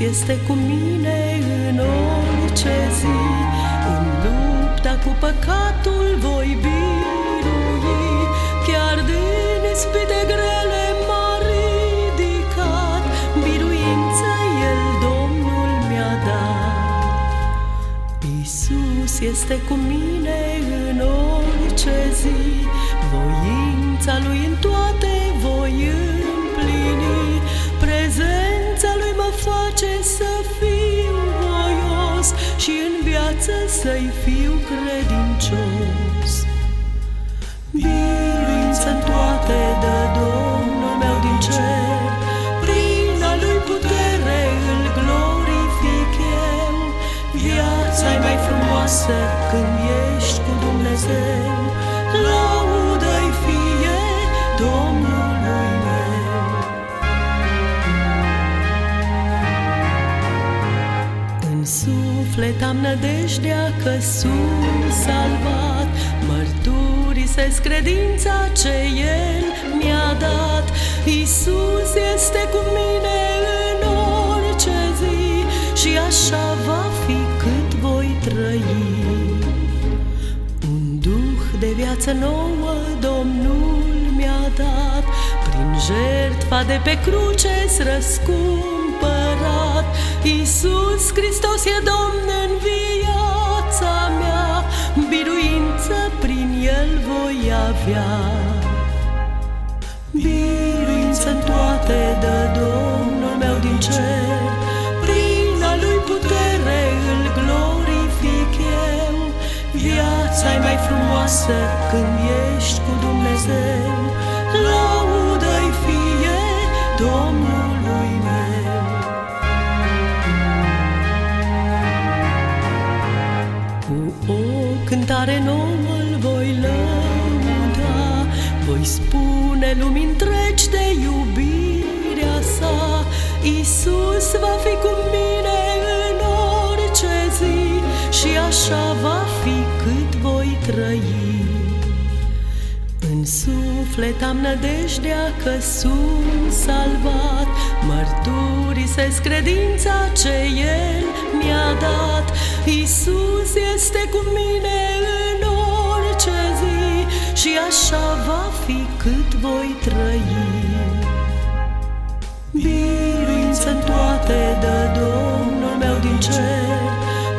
este cu mine în orice zi. În lupta cu păcatul voi birui. Chiar din ispite grele m-a ridicat. Biruință El Domnul mi-a dat. Iisus este cu mine în orice zi. Voința Lui în viață să-i fiu credincios. Biruință în toate dă Domnul meu din cer. Prin a Lui putere îl glorific eu. Viața e mai frumoasă când ești cu Dumnezeu. Laudă-i suflet am nădejdea că sunt salvat. Mărturisesc credința ce El mi-a dat. Iisus este cu mine în orice zi Și așa va fi cât voi trăi. Un duh de viață nouă Domnul mi-a dat. Prin jertfa de pe cruce-s răscumpărat Iisus Hristos e Domn în viața mea Biruință prin El voi avea. Biruință în toate dă Domnul meu din cer Prin a Lui putere îl glorific eu. Viața e mai frumoasă când ești cu Dumnezeu Laudă-i fie Domnului cântare nouă îl voi lăuda. Voi spune lumii întregi de iubirea sa. Iisus va fi cu mine în orice zi Și așa va fi cât voi trăi. În suflet am nădejdea că sunt salvat. Mărturisesc credința ce El mi-a dat. Iisus este cu mine în orice zi Și așa va fi cât voi trăi. Biruință în toate dă Domnul meu din cer.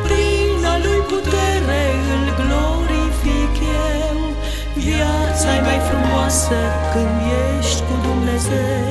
Prin a Lui putere îl glorific eu. Viața e mai frumoasă când ești cu Dumnezeu